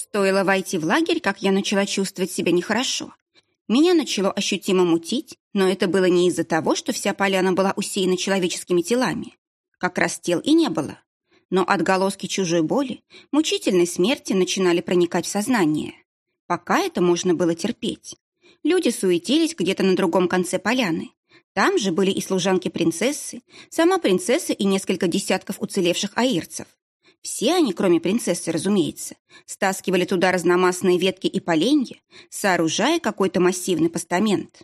Стоило войти в лагерь, как я начала чувствовать себя нехорошо. Меня начало ощутимо мутить, но это было не из-за того, что вся поляна была усеяна человеческими телами. Как раз тел и не было. Но отголоски чужой боли, мучительной смерти начинали проникать в сознание. Пока это можно было терпеть. Люди суетились где-то на другом конце поляны. Там же были и служанки принцессы, сама принцесса и несколько десятков уцелевших аирцев. Все они, кроме принцессы, разумеется, стаскивали туда разномастные ветки и поленья, сооружая какой-то массивный постамент.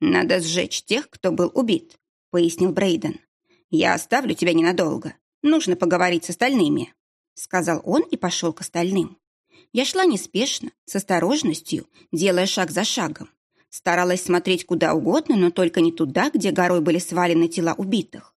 «Надо сжечь тех, кто был убит», — пояснил Брейден. «Я оставлю тебя ненадолго. Нужно поговорить с остальными», — сказал он и пошел к остальным. Я шла неспешно, с осторожностью, делая шаг за шагом. Старалась смотреть куда угодно, но только не туда, где горой были свалены тела убитых.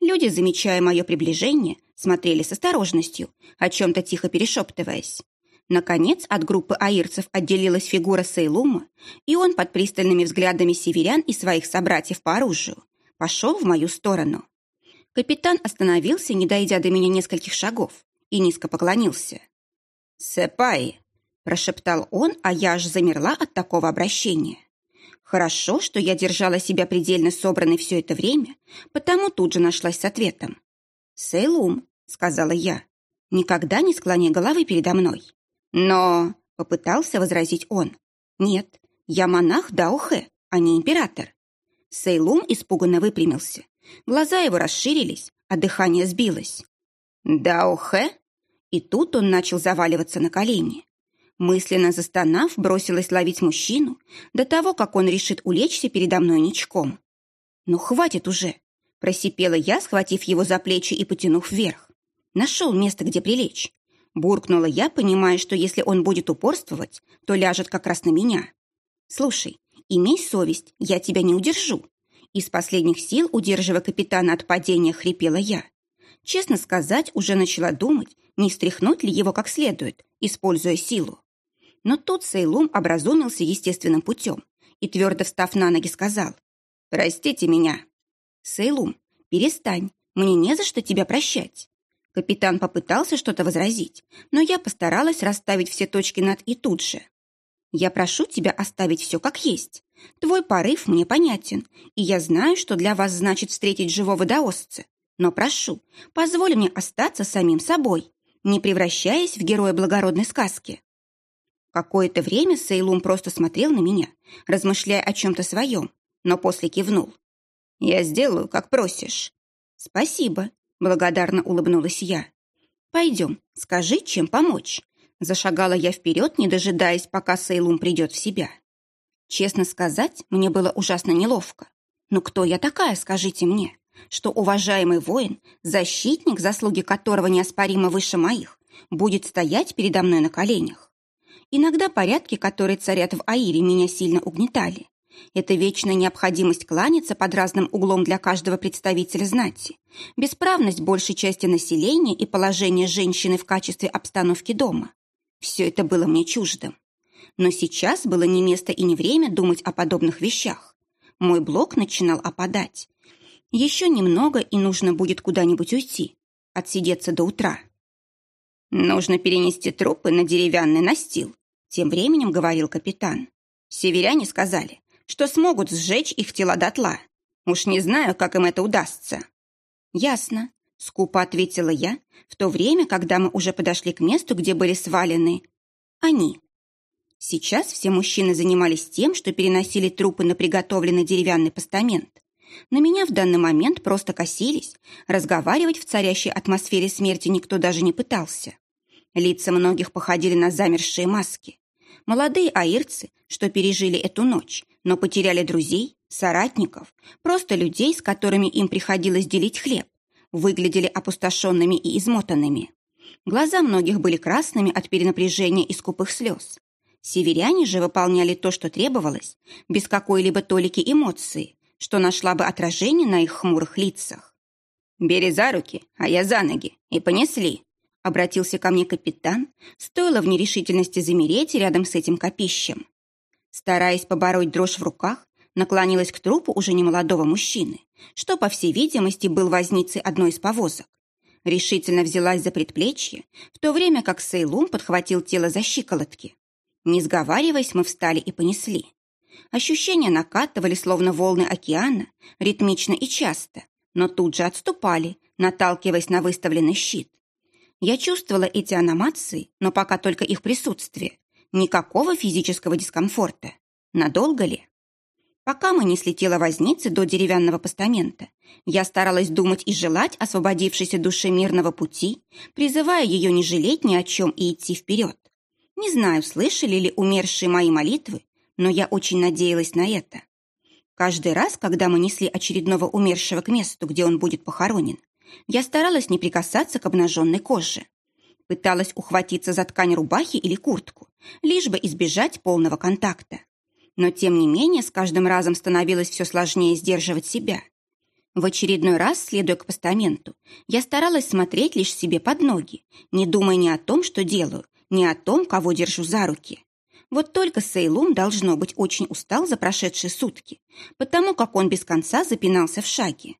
Люди, замечая мое приближение, смотрели с осторожностью, о чем-то тихо перешептываясь. Наконец, от группы аирцев отделилась фигура Сейлума, и он под пристальными взглядами северян и своих собратьев по оружию пошел в мою сторону. Капитан остановился, не дойдя до меня нескольких шагов, и низко поклонился. «Сэпай!» – прошептал он, а я аж замерла от такого обращения. Хорошо, что я держала себя предельно собранной все это время, потому тут же нашлась с ответом. «Сейлум», — сказала я, — «никогда не склони головы передо мной». «Но...» — попытался возразить он. «Нет, я монах Даухе, а не император». Сейлум испуганно выпрямился. Глаза его расширились, а дыхание сбилось. «Даухе?» И тут он начал заваливаться на колени. Мысленно застонав, бросилась ловить мужчину до того, как он решит улечься передо мной ничком. «Ну, хватит уже!» – просипела я, схватив его за плечи и потянув вверх. Нашел место, где прилечь. Буркнула я, понимая, что если он будет упорствовать, то ляжет как раз на меня. «Слушай, имей совесть, я тебя не удержу». Из последних сил, удерживая капитана от падения, хрипела я. Честно сказать, уже начала думать, не стряхнуть ли его как следует, используя силу. Но тут Сейлум образумился естественным путем и, твердо встав на ноги, сказал «Простите меня». «Сейлум, перестань, мне не за что тебя прощать». Капитан попытался что-то возразить, но я постаралась расставить все точки над «и» тут же. «Я прошу тебя оставить все как есть. Твой порыв мне понятен, и я знаю, что для вас значит встретить живого даосца. Но прошу, позволь мне остаться самим собой, не превращаясь в героя благородной сказки». Какое-то время Сейлум просто смотрел на меня, размышляя о чем-то своем, но после кивнул. «Я сделаю, как просишь». «Спасибо», — благодарно улыбнулась я. «Пойдем, скажи, чем помочь». Зашагала я вперед, не дожидаясь, пока Сейлум придет в себя. Честно сказать, мне было ужасно неловко. Но кто я такая, скажите мне? Что уважаемый воин, защитник, заслуги которого неоспоримо выше моих, будет стоять передо мной на коленях? Иногда порядки, которые царят в Аире, меня сильно угнетали. Это вечная необходимость кланяться под разным углом для каждого представителя знати, бесправность большей части населения и положение женщины в качестве обстановки дома. Все это было мне чуждым. Но сейчас было не место и не время думать о подобных вещах. Мой блок начинал опадать. Еще немного, и нужно будет куда-нибудь уйти, отсидеться до утра. Нужно перенести трупы на деревянный настил, тем временем говорил капитан. Северяне сказали, что смогут сжечь их тела дотла. Уж не знаю, как им это удастся. Ясно, скупо ответила я, в то время, когда мы уже подошли к месту, где были свалены они. Сейчас все мужчины занимались тем, что переносили трупы на приготовленный деревянный постамент. На меня в данный момент просто косились. Разговаривать в царящей атмосфере смерти никто даже не пытался. Лица многих походили на замершие маски. Молодые аирцы, что пережили эту ночь, но потеряли друзей, соратников, просто людей, с которыми им приходилось делить хлеб, выглядели опустошенными и измотанными. Глаза многих были красными от перенапряжения и скупых слез. Северяне же выполняли то, что требовалось, без какой-либо толики эмоции, что нашла бы отражение на их хмурых лицах. «Бери за руки, а я за ноги, и понесли», — обратился ко мне капитан, стоило в нерешительности замереть рядом с этим копищем. Стараясь побороть дрожь в руках, наклонилась к трупу уже немолодого мужчины, что, по всей видимости, был возницей одной из повозок. Решительно взялась за предплечье, в то время как Сейлум подхватил тело за щиколотки. Не сговариваясь, мы встали и понесли. Ощущения накатывали, словно волны океана, ритмично и часто, но тут же отступали, наталкиваясь на выставленный щит. Я чувствовала эти аномации, но пока только их присутствие. Никакого физического дискомфорта. Надолго ли? Пока мы несли тело возницы до деревянного постамента, я старалась думать и желать освободившейся душе мирного пути, призывая ее не жалеть ни о чем и идти вперед. Не знаю, слышали ли умершие мои молитвы, но я очень надеялась на это. Каждый раз, когда мы несли очередного умершего к месту, где он будет похоронен, я старалась не прикасаться к обнаженной коже. Пыталась ухватиться за ткань рубахи или куртку, лишь бы избежать полного контакта. Но, тем не менее, с каждым разом становилось все сложнее сдерживать себя. В очередной раз, следуя к постаменту, я старалась смотреть лишь себе под ноги, не думая ни о том, что делаю, ни о том, кого держу за руки. Вот только Сейлум, должно быть, очень устал за прошедшие сутки, потому как он без конца запинался в шаге.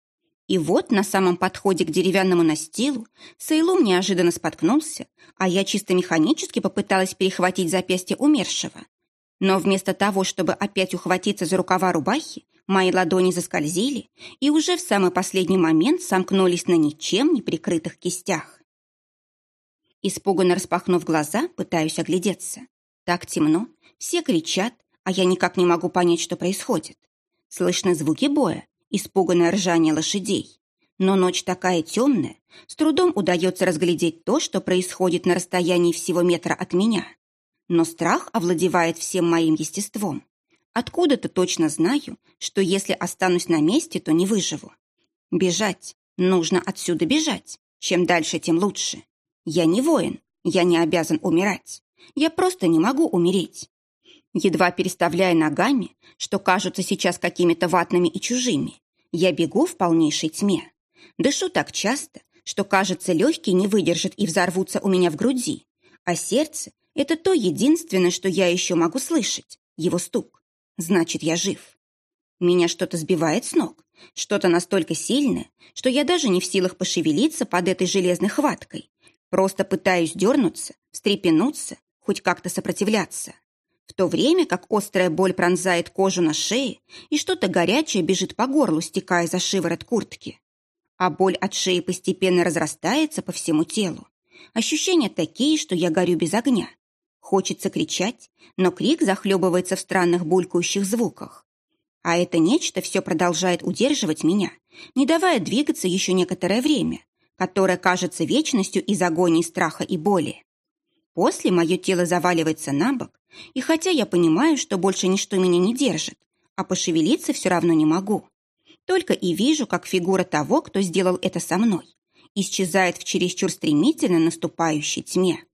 И вот на самом подходе к деревянному настилу Сейлум неожиданно споткнулся, а я чисто механически попыталась перехватить запястье умершего. Но вместо того, чтобы опять ухватиться за рукава рубахи, мои ладони заскользили и уже в самый последний момент сомкнулись на ничем не прикрытых кистях. Испуганно распахнув глаза, пытаюсь оглядеться. Так темно, все кричат, а я никак не могу понять, что происходит. Слышны звуки боя, испуганное ржание лошадей. Но ночь такая темная, с трудом удается разглядеть то, что происходит на расстоянии всего метра от меня. Но страх овладевает всем моим естеством. Откуда-то точно знаю, что если останусь на месте, то не выживу. Бежать. Нужно отсюда бежать. Чем дальше, тем лучше. Я не воин. Я не обязан умирать. Я просто не могу умереть едва переставляя ногами, что кажутся сейчас какими-то ватными и чужими. Я бегу в полнейшей тьме. Дышу так часто, что, кажется, легкие не выдержат и взорвутся у меня в груди. А сердце — это то единственное, что я еще могу слышать. Его стук. Значит, я жив. Меня что-то сбивает с ног. Что-то настолько сильное, что я даже не в силах пошевелиться под этой железной хваткой. Просто пытаюсь дернуться, встрепенуться, хоть как-то сопротивляться в то время как острая боль пронзает кожу на шее и что-то горячее бежит по горлу, стекая за шиворот куртки. А боль от шеи постепенно разрастается по всему телу. Ощущения такие, что я горю без огня. Хочется кричать, но крик захлебывается в странных булькающих звуках. А это нечто все продолжает удерживать меня, не давая двигаться еще некоторое время, которое кажется вечностью из агонии страха и боли. После мое тело заваливается на бок, и хотя я понимаю, что больше ничто меня не держит, а пошевелиться все равно не могу. Только и вижу, как фигура того, кто сделал это со мной, исчезает в чересчур стремительно наступающей тьме.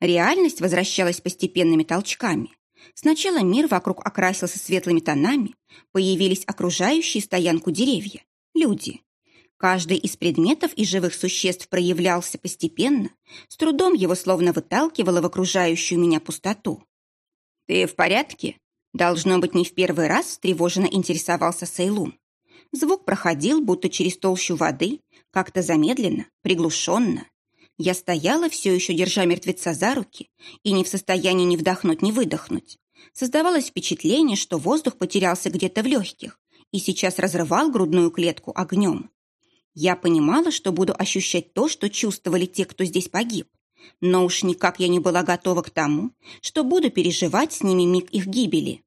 Реальность возвращалась постепенными толчками. Сначала мир вокруг окрасился светлыми тонами, появились окружающие стоянку деревья, люди. Каждый из предметов и живых существ проявлялся постепенно, с трудом его словно выталкивало в окружающую меня пустоту. «Ты в порядке?» Должно быть, не в первый раз встревоженно интересовался Сейлум. Звук проходил, будто через толщу воды, как-то замедленно, приглушенно. Я стояла, все еще держа мертвеца за руки, и не в состоянии ни вдохнуть, ни выдохнуть. Создавалось впечатление, что воздух потерялся где-то в легких и сейчас разрывал грудную клетку огнем. Я понимала, что буду ощущать то, что чувствовали те, кто здесь погиб. Но уж никак я не была готова к тому, что буду переживать с ними миг их гибели.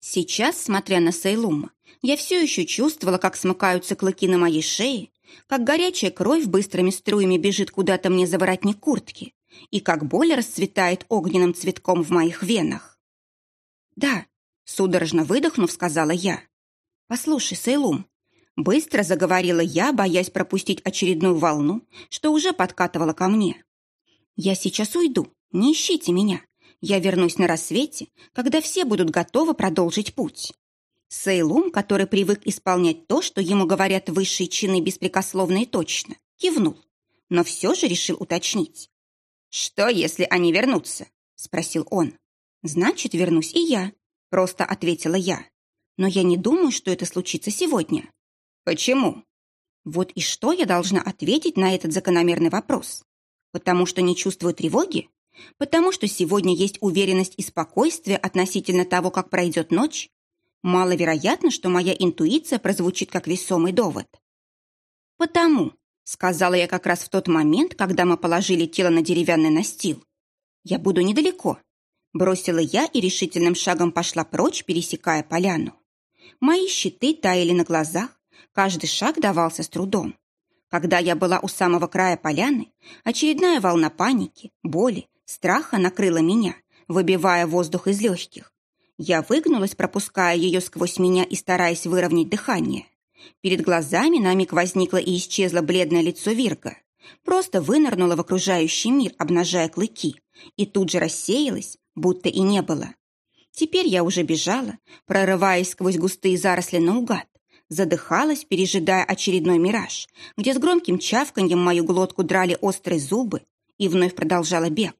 Сейчас, смотря на Сейлума, я все еще чувствовала, как смыкаются клыки на моей шее, как горячая кровь быстрыми струями бежит куда-то мне за воротник куртки и как боль расцветает огненным цветком в моих венах. «Да», — судорожно выдохнув, сказала я. «Послушай, Сейлум, Быстро заговорила я, боясь пропустить очередную волну, что уже подкатывала ко мне. «Я сейчас уйду, не ищите меня. Я вернусь на рассвете, когда все будут готовы продолжить путь». Сейлум, который привык исполнять то, что ему говорят высшие чины беспрекословно и точно, кивнул, но все же решил уточнить. «Что, если они вернутся?» – спросил он. «Значит, вернусь и я», – просто ответила я. «Но я не думаю, что это случится сегодня». «Почему?» Вот и что я должна ответить на этот закономерный вопрос? Потому что не чувствую тревоги? Потому что сегодня есть уверенность и спокойствие относительно того, как пройдет ночь? Маловероятно, что моя интуиция прозвучит как весомый довод. «Потому», — сказала я как раз в тот момент, когда мы положили тело на деревянный настил. «Я буду недалеко», — бросила я и решительным шагом пошла прочь, пересекая поляну. Мои щиты таяли на глазах, каждый шаг давался с трудом. Когда я была у самого края поляны, очередная волна паники, боли, страха накрыла меня, выбивая воздух из легких. Я выгнулась, пропуская ее сквозь меня и стараясь выровнять дыхание. Перед глазами на миг возникло и исчезло бледное лицо Вирга. Просто вынырнула в окружающий мир, обнажая клыки, и тут же рассеялась, будто и не было. Теперь я уже бежала, прорываясь сквозь густые заросли наугад, задыхалась, пережидая очередной мираж, где с громким чавканьем мою глотку драли острые зубы, и вновь продолжала бег.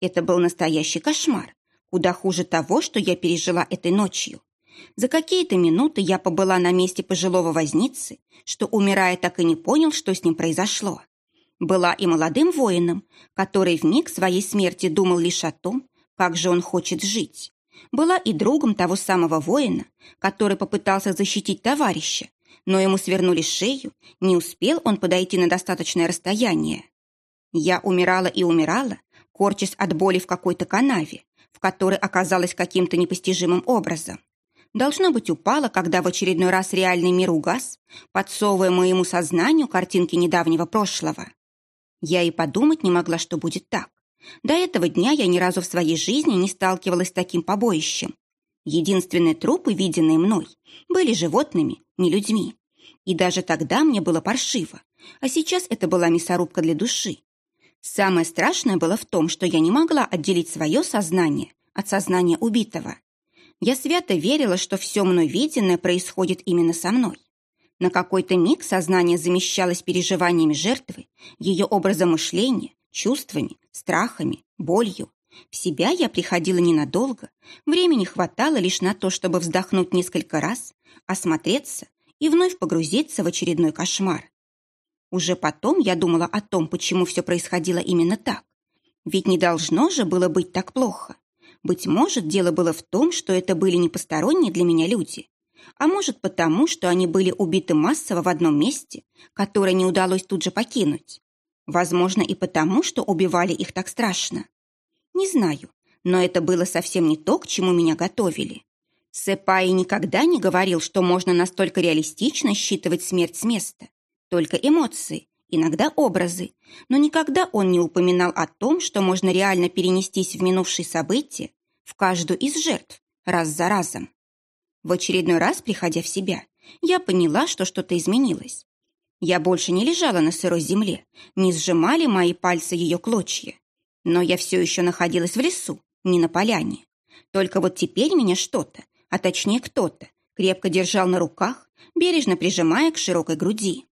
Это был настоящий кошмар, куда хуже того, что я пережила этой ночью. За какие-то минуты я побыла на месте пожилого возницы, что, умирая, так и не понял, что с ним произошло. Была и молодым воином, который в своей смерти думал лишь о том, как же он хочет жить. Была и другом того самого воина, который попытался защитить товарища, но ему свернули шею, не успел он подойти на достаточное расстояние. Я умирала и умирала, корчась от боли в какой-то канаве, в которой оказалась каким-то непостижимым образом. Должно быть, упала, когда в очередной раз реальный мир угас, подсовывая моему сознанию картинки недавнего прошлого. Я и подумать не могла, что будет так. До этого дня я ни разу в своей жизни не сталкивалась с таким побоищем. Единственные трупы, виденные мной, были животными, не людьми. И даже тогда мне было паршиво, а сейчас это была мясорубка для души. Самое страшное было в том, что я не могла отделить свое сознание от сознания убитого. Я свято верила, что все мной виденное происходит именно со мной. На какой-то миг сознание замещалось переживаниями жертвы, ее образом мышления, чувствами, страхами, болью. В себя я приходила ненадолго, времени хватало лишь на то, чтобы вздохнуть несколько раз, осмотреться и вновь погрузиться в очередной кошмар. Уже потом я думала о том, почему все происходило именно так. Ведь не должно же было быть так плохо. Быть может, дело было в том, что это были не посторонние для меня люди, а может потому, что они были убиты массово в одном месте, которое не удалось тут же покинуть. Возможно, и потому, что убивали их так страшно. Не знаю, но это было совсем не то, к чему меня готовили. Сэпай никогда не говорил, что можно настолько реалистично считывать смерть с места только эмоции, иногда образы, но никогда он не упоминал о том, что можно реально перенестись в минувшие события, в каждую из жертв, раз за разом. В очередной раз, приходя в себя, я поняла, что что-то изменилось. Я больше не лежала на сырой земле, не сжимали мои пальцы ее клочья. Но я все еще находилась в лесу, не на поляне. Только вот теперь меня что-то, а точнее кто-то, крепко держал на руках, бережно прижимая к широкой груди.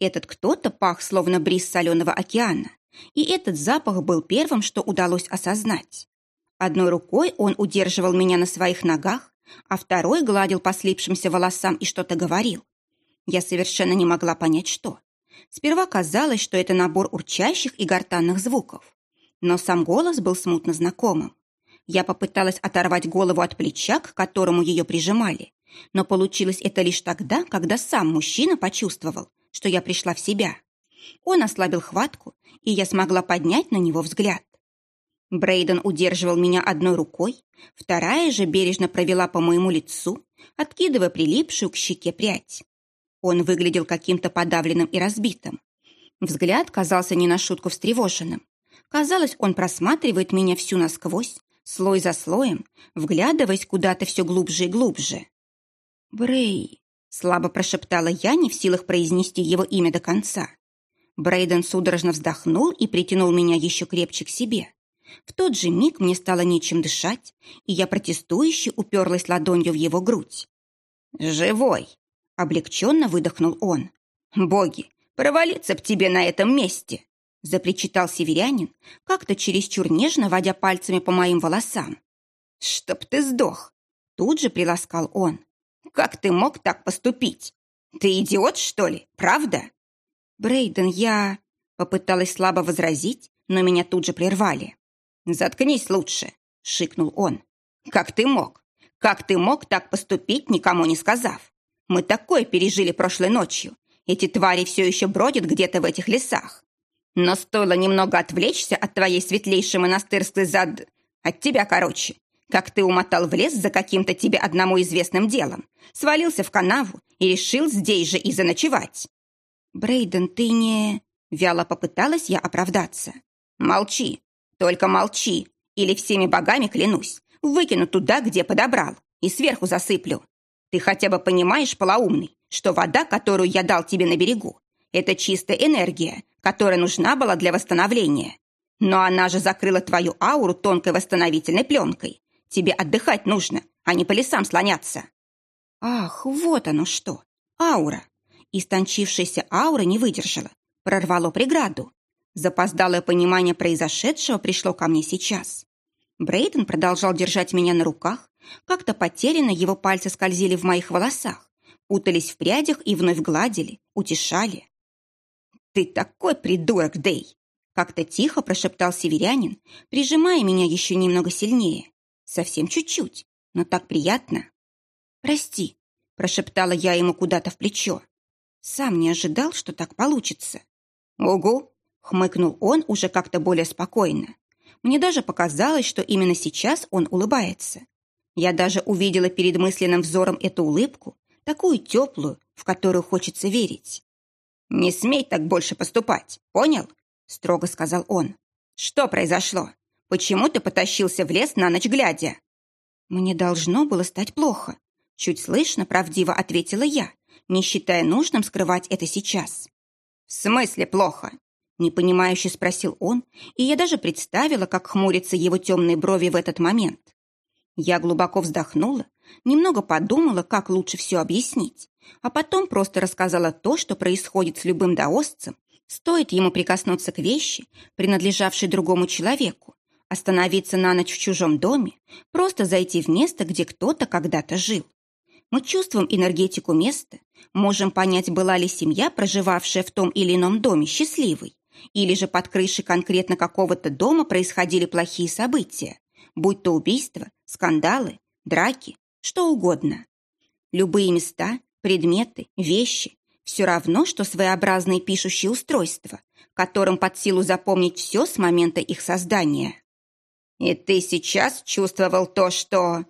Этот кто-то пах, словно бриз соленого океана, и этот запах был первым, что удалось осознать. Одной рукой он удерживал меня на своих ногах, а второй гладил по слипшимся волосам и что-то говорил. Я совершенно не могла понять, что. Сперва казалось, что это набор урчащих и гортанных звуков. Но сам голос был смутно знакомым. Я попыталась оторвать голову от плеча, к которому ее прижимали, но получилось это лишь тогда, когда сам мужчина почувствовал, что я пришла в себя. Он ослабил хватку, и я смогла поднять на него взгляд. Брейден удерживал меня одной рукой, вторая же бережно провела по моему лицу, откидывая прилипшую к щеке прядь. Он выглядел каким-то подавленным и разбитым. Взгляд казался не на шутку встревоженным. Казалось, он просматривает меня всю насквозь, слой за слоем, вглядываясь куда-то все глубже и глубже. «Брей!» Слабо прошептала я, не в силах произнести его имя до конца. Брейден судорожно вздохнул и притянул меня еще крепче к себе. В тот же миг мне стало нечем дышать, и я протестующе уперлась ладонью в его грудь. «Живой!» — облегченно выдохнул он. «Боги, провалиться б тебе на этом месте!» — запричитал северянин, как-то чересчур нежно водя пальцами по моим волосам. «Чтоб ты сдох!» — тут же приласкал он. Как ты мог так поступить? Ты идиот, что ли? Правда?» «Брейден, я...» Попыталась слабо возразить, но меня тут же прервали. «Заткнись лучше», — шикнул он. «Как ты мог? Как ты мог так поступить, никому не сказав? Мы такое пережили прошлой ночью. Эти твари все еще бродят где-то в этих лесах. Но стоило немного отвлечься от твоей светлейшей монастырской зад... От тебя, короче. Как ты умотал в лес за каким-то тебе одному известным делом, свалился в канаву и решил здесь же и заночевать. Брейден, ты не... Вяло попыталась я оправдаться. Молчи, только молчи, или всеми богами клянусь, выкину туда, где подобрал, и сверху засыплю. Ты хотя бы понимаешь, полоумный, что вода, которую я дал тебе на берегу, это чистая энергия, которая нужна была для восстановления. Но она же закрыла твою ауру тонкой восстановительной пленкой. Тебе отдыхать нужно, а не по лесам слоняться. Ах, вот оно что. Аура. Истончившаяся аура не выдержала. Прорвало преграду. Запоздалое понимание произошедшего пришло ко мне сейчас. Брейден продолжал держать меня на руках. Как-то потерянно его пальцы скользили в моих волосах, путались в прядях и вновь гладили, утешали. «Ты такой придурок, Дей!» Как-то тихо прошептал северянин, прижимая меня еще немного сильнее. Совсем чуть-чуть, но так приятно. «Прости», — прошептала я ему куда-то в плечо. Сам не ожидал, что так получится. «Угу», — хмыкнул он уже как-то более спокойно. Мне даже показалось, что именно сейчас он улыбается. Я даже увидела перед мысленным взором эту улыбку, такую теплую, в которую хочется верить. «Не смей так больше поступать, понял?» — строго сказал он. «Что произошло? Почему ты потащился в лес на ночь глядя?» «Мне должно было стать плохо», — чуть слышно, правдиво ответила я, не считая нужным скрывать это сейчас. «В смысле плохо?» — непонимающе спросил он, и я даже представила, как хмурятся его темные брови в этот момент. Я глубоко вздохнула, немного подумала, как лучше все объяснить, а потом просто рассказала то, что происходит с любым даосцем, стоит ему прикоснуться к вещи, принадлежавшей другому человеку, остановиться на ночь в чужом доме, просто зайти в место, где кто-то когда-то жил. Мы чувствуем энергетику места, можем понять, была ли семья, проживавшая в том или ином доме, счастливой, или же под крышей конкретно какого-то дома происходили плохие события, будь то убийства, скандалы, драки, что угодно. Любые места, предметы, вещи – все равно, что своеобразные пишущие устройства, которым под силу запомнить все с момента их создания. «И ты сейчас чувствовал то, что...»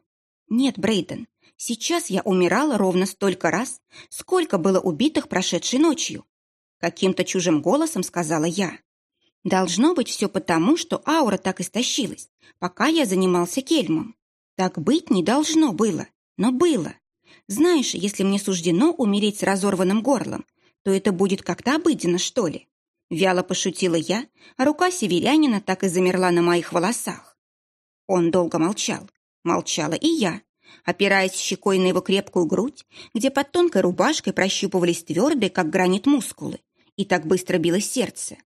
«Нет, Брейден, сейчас я умирала ровно столько раз, сколько было убитых прошедшей ночью», каким-то чужим голосом сказала я. Должно быть все потому, что аура так истощилась, пока я занимался кельмом. Так быть не должно было, но было. Знаешь, если мне суждено умереть с разорванным горлом, то это будет как-то обыденно, что ли?» Вяло пошутила я, а рука северянина так и замерла на моих волосах. Он долго молчал. Молчала и я, опираясь щекой на его крепкую грудь, где под тонкой рубашкой прощупывались твердые, как гранит, мускулы, и так быстро билось сердце.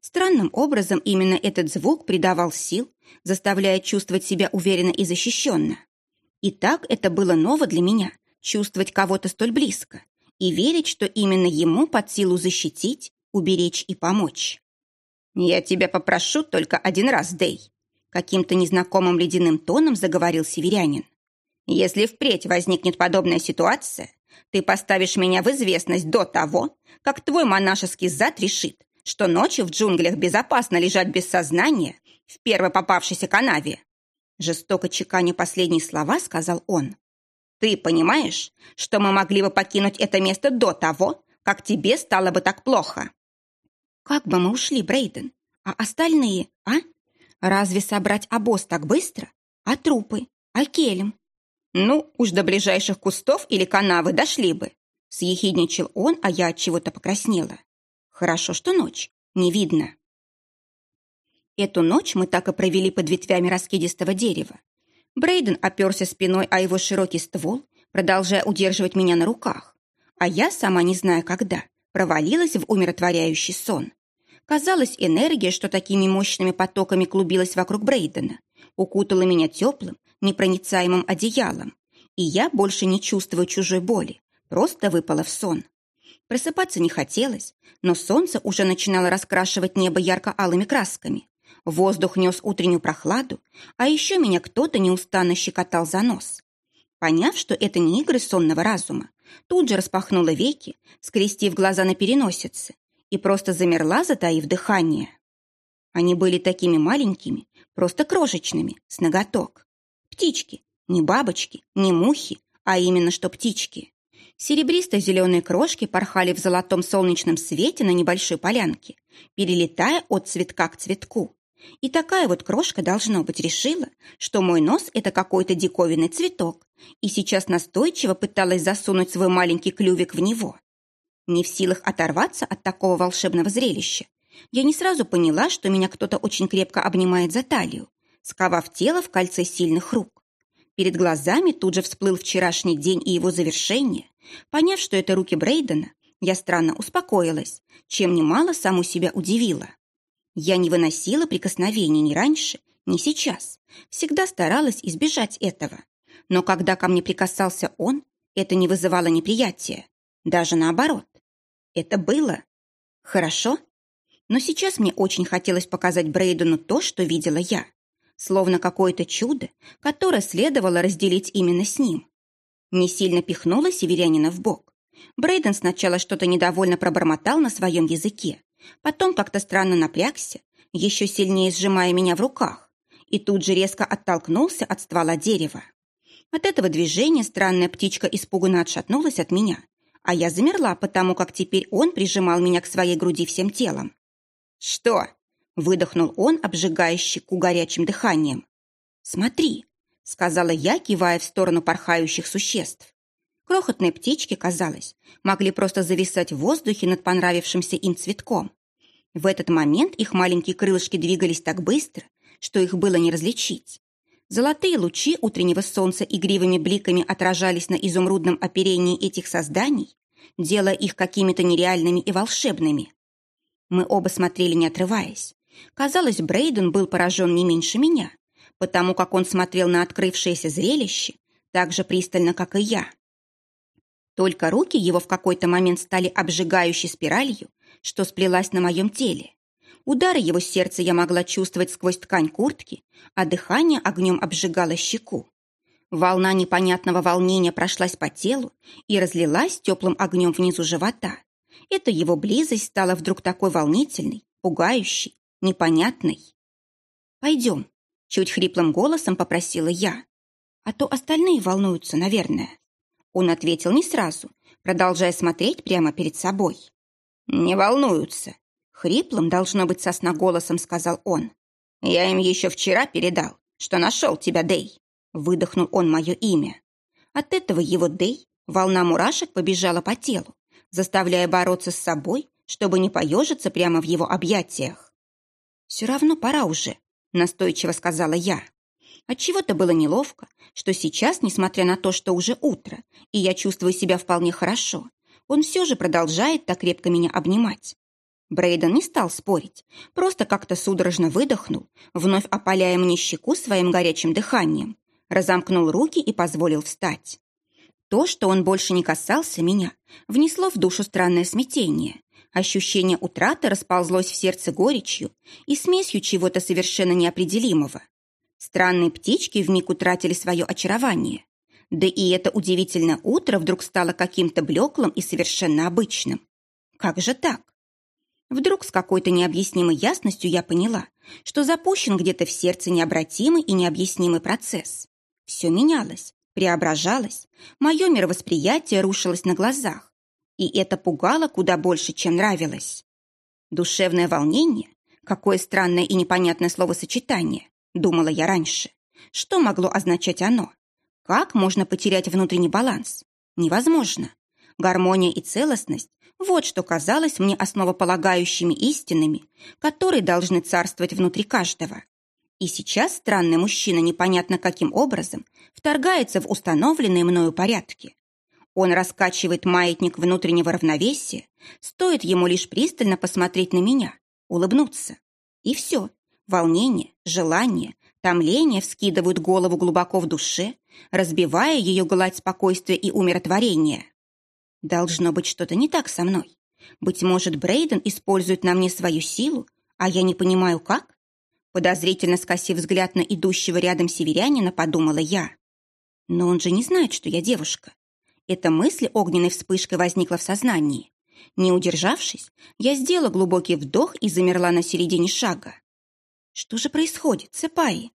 Странным образом именно этот звук придавал сил, заставляя чувствовать себя уверенно и защищенно. И так это было ново для меня, чувствовать кого-то столь близко и верить, что именно ему под силу защитить, уберечь и помочь. «Я тебя попрошу только один раз, Дей», каким-то незнакомым ледяным тоном заговорил северянин. «Если впредь возникнет подобная ситуация, ты поставишь меня в известность до того, как твой монашеский зад решит, что ночью в джунглях безопасно лежать без сознания в первой попавшейся канаве». Жестоко чеканя последние слова, сказал он. Ты понимаешь, что мы могли бы покинуть это место до того, как тебе стало бы так плохо?» «Как бы мы ушли, Брейден? А остальные, а? Разве собрать обоз так быстро? А трупы? А келем?» «Ну, уж до ближайших кустов или канавы дошли бы», съехидничал он, а я от чего-то покраснела. «Хорошо, что ночь. Не видно». Эту ночь мы так и провели под ветвями раскидистого дерева, Брейден оперся спиной о его широкий ствол, продолжая удерживать меня на руках. А я, сама не зная когда, провалилась в умиротворяющий сон. Казалось, энергия, что такими мощными потоками клубилась вокруг Брейдена, укутала меня теплым, непроницаемым одеялом, и я больше не чувствую чужой боли, просто выпала в сон. Просыпаться не хотелось, но солнце уже начинало раскрашивать небо ярко-алыми красками. Воздух нес утреннюю прохладу, а еще меня кто-то неустанно щекотал за нос. Поняв, что это не игры сонного разума, тут же распахнула веки, скрестив глаза на переносице, и просто замерла, затаив дыхание. Они были такими маленькими, просто крошечными, с ноготок. Птички, не бабочки, не мухи, а именно что птички. Серебристо-зеленые крошки порхали в золотом солнечном свете на небольшой полянке, перелетая от цветка к цветку. И такая вот крошка, должно быть, решила, что мой нос – это какой-то диковинный цветок, и сейчас настойчиво пыталась засунуть свой маленький клювик в него. Не в силах оторваться от такого волшебного зрелища, я не сразу поняла, что меня кто-то очень крепко обнимает за талию, сковав тело в кольце сильных рук. Перед глазами тут же всплыл вчерашний день и его завершение. Поняв, что это руки Брейдена, я странно успокоилась, чем немало саму себя удивила. Я не выносила прикосновений ни раньше, ни сейчас. Всегда старалась избежать этого. Но когда ко мне прикасался он, это не вызывало неприятия. Даже наоборот. Это было хорошо. Но сейчас мне очень хотелось показать Брейдену то, что видела я словно какое-то чудо, которое следовало разделить именно с ним. Не сильно пихнула северянина в бок. Брейден сначала что-то недовольно пробормотал на своем языке, потом как-то странно напрягся, еще сильнее сжимая меня в руках, и тут же резко оттолкнулся от ствола дерева. От этого движения странная птичка испуганно отшатнулась от меня, а я замерла, потому как теперь он прижимал меня к своей груди всем телом. «Что?» Выдохнул он, обжигая щеку горячим дыханием. «Смотри», — сказала я, кивая в сторону порхающих существ. Крохотные птички, казалось, могли просто зависать в воздухе над понравившимся им цветком. В этот момент их маленькие крылышки двигались так быстро, что их было не различить. Золотые лучи утреннего солнца игривыми бликами отражались на изумрудном оперении этих созданий, делая их какими-то нереальными и волшебными. Мы оба смотрели, не отрываясь. Казалось, Брейден был поражен не меньше меня, потому как он смотрел на открывшееся зрелище так же пристально, как и я. Только руки его в какой-то момент стали обжигающей спиралью, что сплелась на моем теле. Удары его сердца я могла чувствовать сквозь ткань куртки, а дыхание огнем обжигало щеку. Волна непонятного волнения прошлась по телу и разлилась теплым огнем внизу живота. Эта его близость стала вдруг такой волнительной, пугающей, непонятный. «Пойдем», — чуть хриплым голосом попросила я. «А то остальные волнуются, наверное». Он ответил не сразу, продолжая смотреть прямо перед собой. «Не волнуются», — хриплым, должно быть, сосна голосом сказал он. «Я им еще вчера передал, что нашел тебя, Дей», — выдохнул он мое имя. От этого его Дей волна мурашек побежала по телу, заставляя бороться с собой, чтобы не поежиться прямо в его объятиях. «Все равно пора уже», — настойчиво сказала я. Отчего-то было неловко, что сейчас, несмотря на то, что уже утро, и я чувствую себя вполне хорошо, он все же продолжает так крепко меня обнимать. Брейден не стал спорить, просто как-то судорожно выдохнул, вновь опаляя мне щеку своим горячим дыханием, разомкнул руки и позволил встать. То, что он больше не касался меня, внесло в душу странное смятение. Ощущение утраты расползлось в сердце горечью и смесью чего-то совершенно неопределимого. Странные птички вмиг утратили свое очарование. Да и это удивительное утро вдруг стало каким-то блеклым и совершенно обычным. Как же так? Вдруг с какой-то необъяснимой ясностью я поняла, что запущен где-то в сердце необратимый и необъяснимый процесс. Все менялось, преображалось, мое мировосприятие рушилось на глазах, и это пугало куда больше, чем нравилось. Душевное волнение? Какое странное и непонятное словосочетание, думала я раньше. Что могло означать оно? Как можно потерять внутренний баланс? Невозможно. Гармония и целостность – вот что казалось мне основополагающими истинами, которые должны царствовать внутри каждого. И сейчас странный мужчина непонятно каким образом вторгается в установленные мною порядки. Он раскачивает маятник внутреннего равновесия, стоит ему лишь пристально посмотреть на меня, улыбнуться. И все. Волнение, желание, томление вскидывают голову глубоко в душе, разбивая ее гладь спокойствия и умиротворения. Должно быть что-то не так со мной. Быть может, Брейден использует на мне свою силу, а я не понимаю, как? Подозрительно скосив взгляд на идущего рядом северянина, подумала я. Но он же не знает, что я девушка. Эта мысль огненной вспышкой возникла в сознании. Не удержавшись, я сделала глубокий вдох и замерла на середине шага. Что же происходит, Цепаи?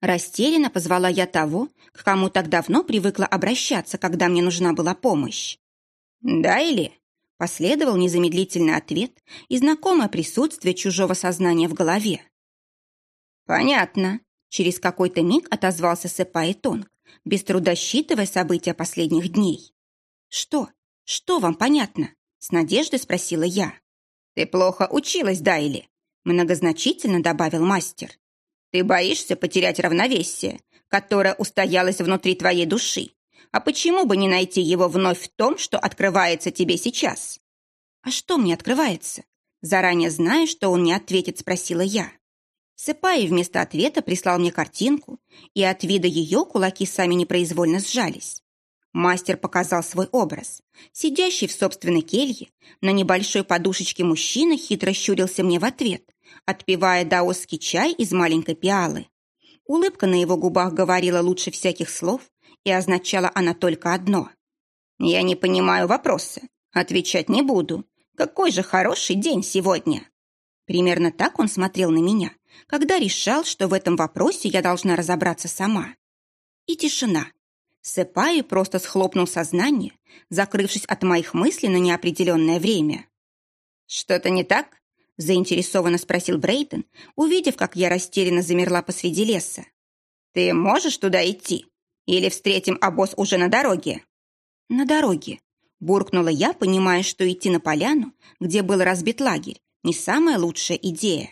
Растерянно позвала я того, к кому так давно привыкла обращаться, когда мне нужна была помощь. «Да или?» – последовал незамедлительный ответ и знакомое присутствие чужого сознания в голове. «Понятно», – через какой-то миг отозвался Сэпай Тонг, без труда считывая события последних дней. «Что? Что вам понятно?» – с надеждой спросила я. «Ты плохо училась, Дайли», – многозначительно добавил мастер. Ты боишься потерять равновесие, которое устоялось внутри твоей души. А почему бы не найти его вновь в том, что открывается тебе сейчас? А что мне открывается? Заранее зная, что он не ответит, спросила я. Сыпай вместо ответа прислал мне картинку, и от вида ее кулаки сами непроизвольно сжались. Мастер показал свой образ. Сидящий в собственной келье, на небольшой подушечке мужчина хитро щурился мне в ответ, отпивая даосский чай из маленькой пиалы. Улыбка на его губах говорила лучше всяких слов, и означала она только одно. «Я не понимаю вопроса. Отвечать не буду. Какой же хороший день сегодня!» Примерно так он смотрел на меня, когда решал, что в этом вопросе я должна разобраться сама. И тишина. Сэпай просто схлопнул сознание, закрывшись от моих мыслей на неопределенное время. «Что-то не так?» заинтересованно спросил Брейден, увидев, как я растерянно замерла посреди леса. «Ты можешь туда идти? Или встретим обоз уже на дороге?» «На дороге», — буркнула я, понимая, что идти на поляну, где был разбит лагерь, не самая лучшая идея.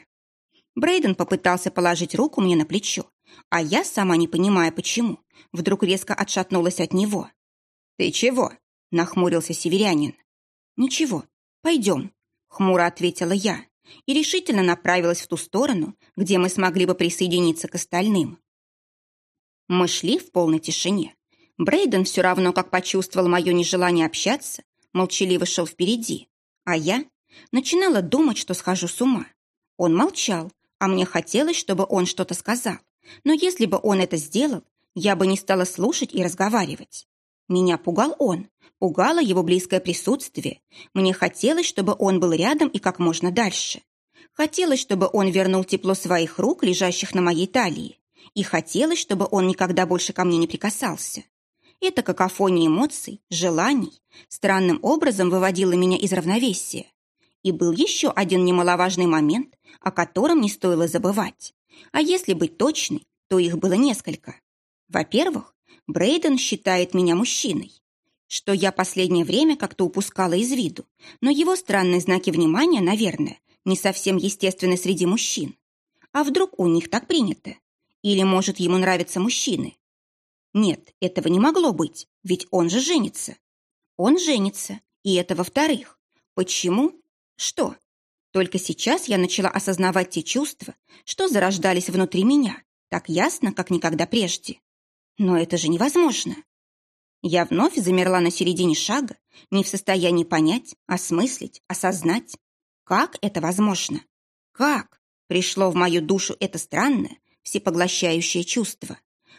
Брейден попытался положить руку мне на плечо, а я, сама не понимая почему, вдруг резко отшатнулась от него. «Ты чего?» — нахмурился северянин. «Ничего, пойдем», — хмуро ответила я и решительно направилась в ту сторону, где мы смогли бы присоединиться к остальным. Мы шли в полной тишине. Брейден все равно, как почувствовал мое нежелание общаться, молчаливо шел впереди, а я начинала думать, что схожу с ума. Он молчал, а мне хотелось, чтобы он что-то сказал. Но если бы он это сделал, я бы не стала слушать и разговаривать. Меня пугал он, пугало его близкое присутствие. Мне хотелось, чтобы он был рядом и как можно дальше. Хотелось, чтобы он вернул тепло своих рук, лежащих на моей талии. И хотелось, чтобы он никогда больше ко мне не прикасался. Эта какофония эмоций, желаний странным образом выводила меня из равновесия. И был еще один немаловажный момент, о котором не стоило забывать. А если быть точной, то их было несколько. Во-первых, Брейден считает меня мужчиной, что я последнее время как-то упускала из виду, но его странные знаки внимания, наверное, не совсем естественны среди мужчин. А вдруг у них так принято? Или, может, ему нравятся мужчины? Нет, этого не могло быть, ведь он же женится. Он женится, и это во-вторых. Почему? Что? Только сейчас я начала осознавать те чувства, что зарождались внутри меня, так ясно, как никогда прежде. Но это же невозможно. Я вновь замерла на середине шага, не в состоянии понять, осмыслить, осознать. Как это возможно? Как пришло в мою душу это странное, всепоглощающее чувство?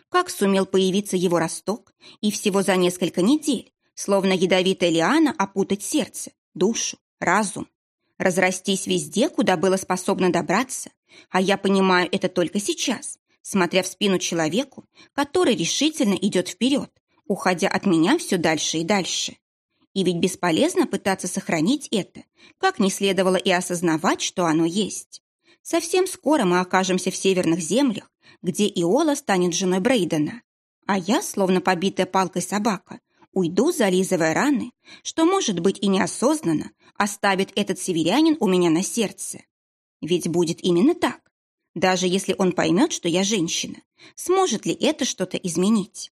Как сумел появиться его росток и всего за несколько недель, словно ядовитая лиана, опутать сердце, душу, разум? Разрастись везде, куда было способно добраться, а я понимаю это только сейчас, смотря в спину человеку, который решительно идет вперед, уходя от меня все дальше и дальше. И ведь бесполезно пытаться сохранить это, как не следовало и осознавать, что оно есть. Совсем скоро мы окажемся в северных землях, где Иола станет женой Брейдена. А я, словно побитая палкой собака, уйду, зализывая раны, что, может быть, и неосознанно оставит этот северянин у меня на сердце. Ведь будет именно так. Даже если он поймет, что я женщина, сможет ли это что-то изменить?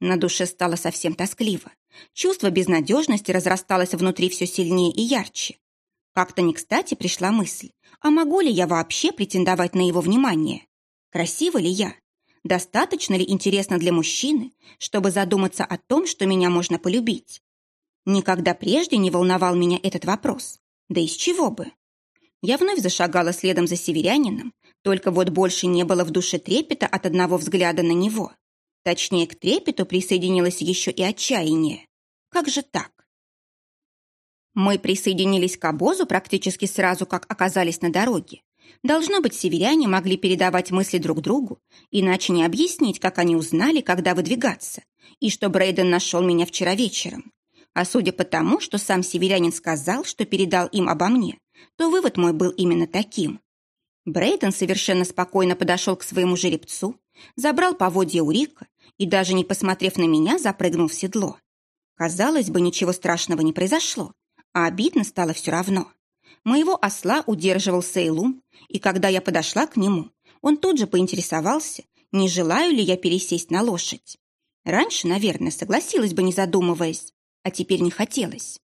На душе стало совсем тоскливо. Чувство безнадежности разрасталось внутри все сильнее и ярче. Как-то не кстати пришла мысль, а могу ли я вообще претендовать на его внимание? Красива ли я? Достаточно ли интересно для мужчины, чтобы задуматься о том, что меня можно полюбить? Никогда прежде не волновал меня этот вопрос. Да из чего бы? Я вновь зашагала следом за северянином, только вот больше не было в душе трепета от одного взгляда на него. Точнее, к трепету присоединилось еще и отчаяние. Как же так? Мы присоединились к обозу практически сразу, как оказались на дороге. Должно быть, северяне могли передавать мысли друг другу, иначе не объяснить, как они узнали, когда выдвигаться, и что Брейден нашел меня вчера вечером. А судя по тому, что сам северянин сказал, что передал им обо мне, то вывод мой был именно таким. Брейден совершенно спокойно подошел к своему жеребцу, забрал поводья у Рика и, даже не посмотрев на меня, запрыгнул в седло. Казалось бы, ничего страшного не произошло, а обидно стало все равно. Моего осла удерживал Сейлум, и когда я подошла к нему, он тут же поинтересовался, не желаю ли я пересесть на лошадь. Раньше, наверное, согласилась бы, не задумываясь, а теперь не хотелось.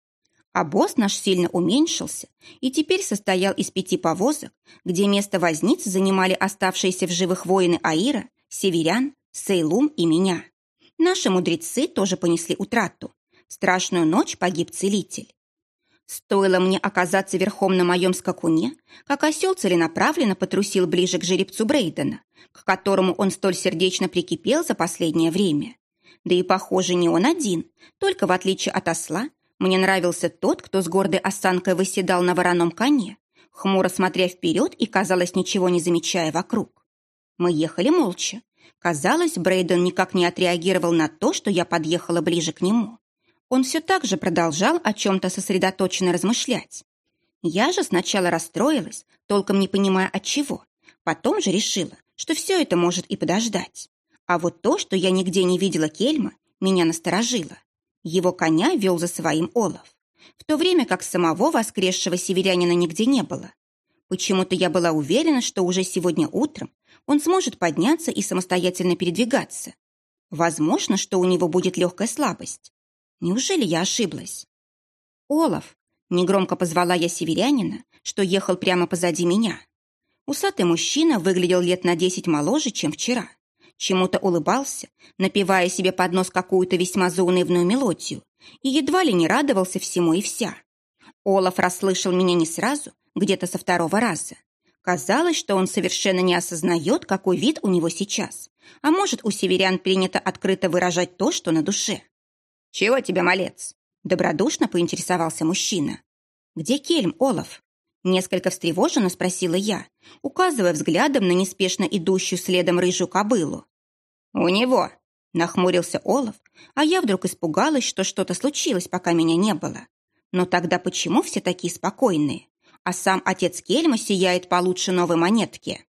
А босс наш сильно уменьшился и теперь состоял из пяти повозок, где место возниц занимали оставшиеся в живых воины Аира, северян, Сейлум и меня. Наши мудрецы тоже понесли утрату. Страшную ночь погиб целитель. Стоило мне оказаться верхом на моем скакуне, как осел целенаправленно потрусил ближе к жеребцу Брейдена, к которому он столь сердечно прикипел за последнее время. Да и, похоже, не он один, только в отличие от осла, мне нравился тот, кто с гордой осанкой выседал на вороном коне, хмуро смотря вперед и, казалось, ничего не замечая вокруг. Мы ехали молча. Казалось, Брейден никак не отреагировал на то, что я подъехала ближе к нему. Он все так же продолжал о чем-то сосредоточенно размышлять. Я же сначала расстроилась, толком не понимая от чего. Потом же решила, что все это может и подождать. А вот то, что я нигде не видела Кельма, меня насторожило. Его коня вел за своим Олаф, в то время как самого воскресшего северянина нигде не было. Почему-то я была уверена, что уже сегодня утром он сможет подняться и самостоятельно передвигаться. Возможно, что у него будет легкая слабость. Неужели я ошиблась? «Олаф!» — негромко позвала я северянина, что ехал прямо позади меня. Усатый мужчина выглядел лет на десять моложе, чем вчера чему-то улыбался, напевая себе под нос какую-то весьма заунывную мелодию, и едва ли не радовался всему и вся. Олаф расслышал меня не сразу, где-то со второго раза. Казалось, что он совершенно не осознает, какой вид у него сейчас. А может, у северян принято открыто выражать то, что на душе. «Чего тебе, малец?» Добродушно поинтересовался мужчина. «Где Кельм, Олаф?» Несколько встревоженно спросила я, указывая взглядом на неспешно идущую следом рыжую кобылу. «У него!» – нахмурился Олаф, а я вдруг испугалась, что что-то случилось, пока меня не было. Но тогда почему все такие спокойные? А сам отец Кельма сияет получше новой монетки.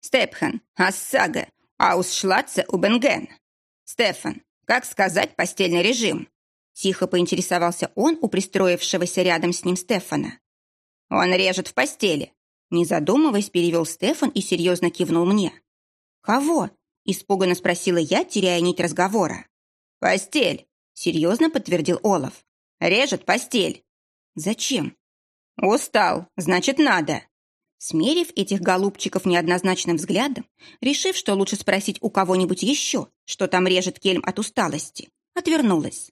«Степхан, Ассага, Аусшлаце, Убенген. Стефан, как сказать постельный режим?» Тихо поинтересовался он у пристроившегося рядом с ним Стефана. «Он режет в постели», — не задумываясь, перевел Стефан и серьезно кивнул мне. «Кого?» — испуганно спросила я, теряя нить разговора. «Постель», — серьезно подтвердил Олаф. «Режет постель». «Зачем?» «Устал, значит, надо». Смерив этих голубчиков неоднозначным взглядом, решив, что лучше спросить у кого-нибудь еще, что там режет кельм от усталости, отвернулась.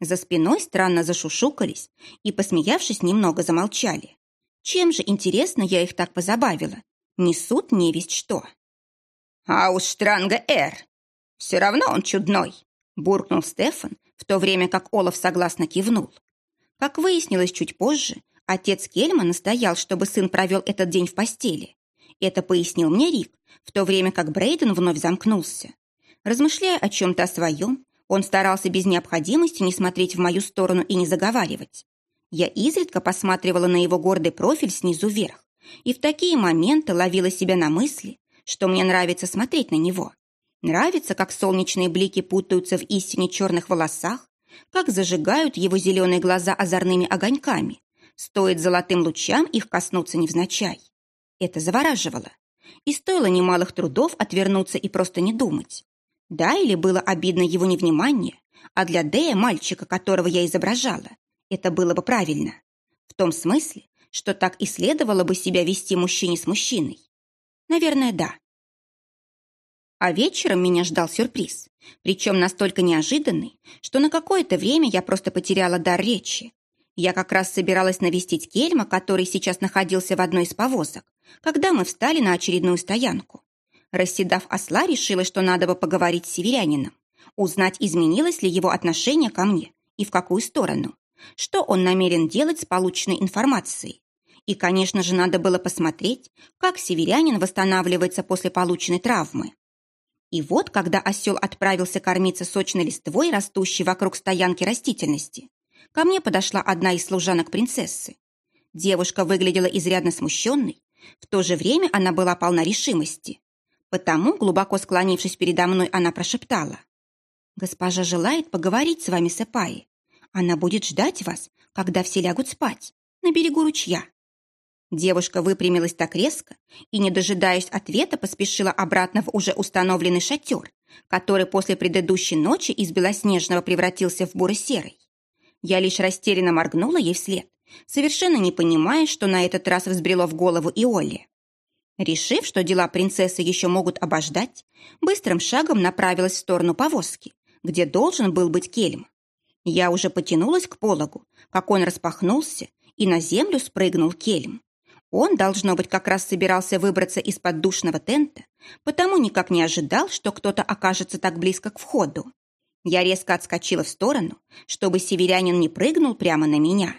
За спиной странно зашушукались и, посмеявшись, немного замолчали. Чем же, интересно, я их так позабавила? Несут невесть что. А уж Штранга Эр. Все равно он чудной, буркнул Стефан, в то время как Олаф согласно кивнул. Как выяснилось чуть позже, отец Кельма настоял, чтобы сын провел этот день в постели. Это пояснил мне Рик, в то время как Брейден вновь замкнулся. Размышляя о чем-то своем, он старался без необходимости не смотреть в мою сторону и не заговаривать. Я изредка посматривала на его гордый профиль снизу вверх и в такие моменты ловила себя на мысли, что мне нравится смотреть на него. Нравится, как солнечные блики путаются в истине черных волосах, как зажигают его зеленые глаза озорными огоньками. Стоит золотым лучам их коснуться невзначай. Это завораживало. И стоило немалых трудов отвернуться и просто не думать. Да, или было обидно его невнимание, а для Дея, мальчика, которого я изображала, это было бы правильно. В том смысле, что так и следовало бы себя вести мужчине с мужчиной. Наверное, да. А вечером меня ждал сюрприз, причем настолько неожиданный, что на какое-то время я просто потеряла дар речи. Я как раз собиралась навестить Кельма, который сейчас находился в одной из повозок, когда мы встали на очередную стоянку. Расседав осла, решила, что надо бы поговорить с северянином, узнать, изменилось ли его отношение ко мне и в какую сторону, что он намерен делать с полученной информацией. И, конечно же, надо было посмотреть, как северянин восстанавливается после полученной травмы. И вот, когда осел отправился кормиться сочной листвой, растущей вокруг стоянки растительности, ко мне подошла одна из служанок принцессы. Девушка выглядела изрядно смущенной, в то же время она была полна решимости. Потому, глубоко склонившись передо мной, она прошептала. «Госпожа желает поговорить с вами, Сэпаи. Она будет ждать вас, когда все лягут спать, на берегу ручья. Девушка выпрямилась так резко и, не дожидаясь ответа, поспешила обратно в уже установленный шатер, который после предыдущей ночи из белоснежного превратился в буро-серый. Я лишь растерянно моргнула ей вслед, совершенно не понимая, что на этот раз взбрело в голову и Олли. Решив, что дела принцессы еще могут обождать, быстрым шагом направилась в сторону повозки, где должен был быть кельм. Я уже потянулась к пологу, как он распахнулся, и на землю спрыгнул кельм. Он, должно быть, как раз собирался выбраться из-под душного тента, потому никак не ожидал, что кто-то окажется так близко к входу. Я резко отскочила в сторону, чтобы северянин не прыгнул прямо на меня.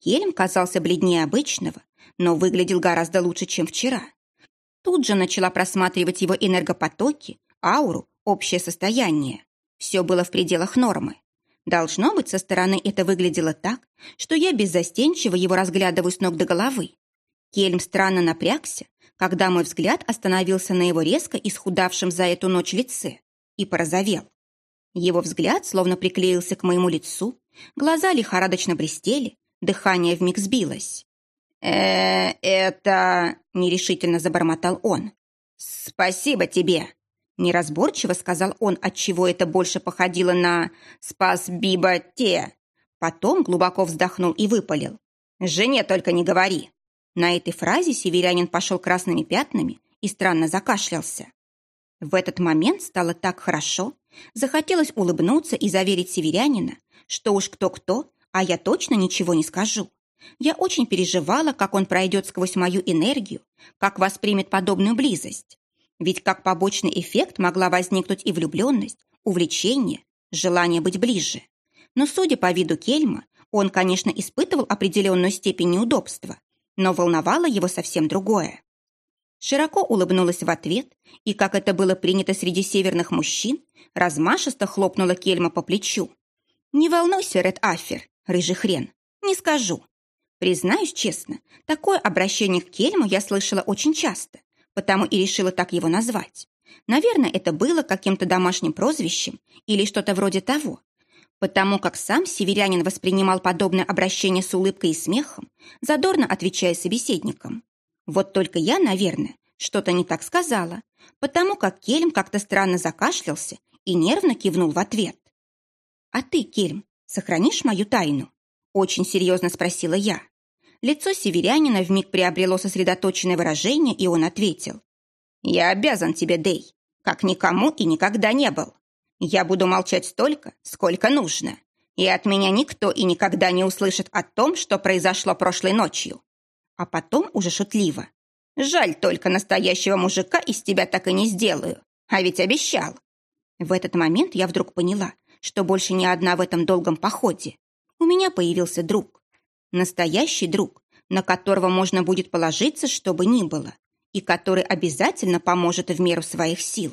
Кельм казался бледнее обычного, но выглядел гораздо лучше, чем вчера. Тут же начала просматривать его энергопотоки, ауру, общее состояние. Все было в пределах нормы. Должно быть, со стороны это выглядело так, что я беззастенчиво его разглядываю с ног до головы, Кельм странно напрягся, когда мой взгляд остановился на его резко исхудавшем за эту ночь лице и порозовел. Его взгляд словно приклеился к моему лицу, глаза лихорадочно блестели, дыхание вмиг сбилось. э это...» — нерешительно забормотал он. «Спасибо тебе!» Неразборчиво сказал он, отчего это больше походило на «спас Биба те». Потом глубоко вздохнул и выпалил. «Жене только не говори. На этой фразе северянин пошел красными пятнами и странно закашлялся. В этот момент стало так хорошо, захотелось улыбнуться и заверить северянина, что уж кто-кто, а я точно ничего не скажу. Я очень переживала, как он пройдет сквозь мою энергию, как воспримет подобную близость. Ведь как побочный эффект могла возникнуть и влюбленность, увлечение, желание быть ближе. Но, судя по виду Кельма, он, конечно, испытывал определенную степень неудобства, но волновало его совсем другое. Широко улыбнулась в ответ и, как это было принято среди северных мужчин, размашисто хлопнула Кельма по плечу. «Не волнуйся, Ред Аффер, рыжий хрен, не скажу. Признаюсь честно, такое обращение к Кельму я слышала очень часто, потому и решила так его назвать. Наверное, это было каким-то домашним прозвищем или что-то вроде того, потому как сам северянин воспринимал подобное обращение с улыбкой и смехом, задорно отвечая собеседникам. Вот только я, наверное, что-то не так сказала, потому как Кельм как-то странно закашлялся и нервно кивнул в ответ. «А ты, Кельм, сохранишь мою тайну?» Очень серьезно спросила я. Лицо северянина вмиг приобрело сосредоточенное выражение, и он ответил. «Я обязан тебе, Дей, как никому и никогда не был. Я буду молчать столько, сколько нужно. И от меня никто и никогда не услышит о том, что произошло прошлой ночью. А потом уже шутливо. Жаль только настоящего мужика из тебя так и не сделаю. А ведь обещал. В этот момент я вдруг поняла, что больше не одна в этом долгом походе. У меня появился друг. Настоящий друг, на которого можно будет положиться, что бы ни было, и который обязательно поможет в меру своих сил.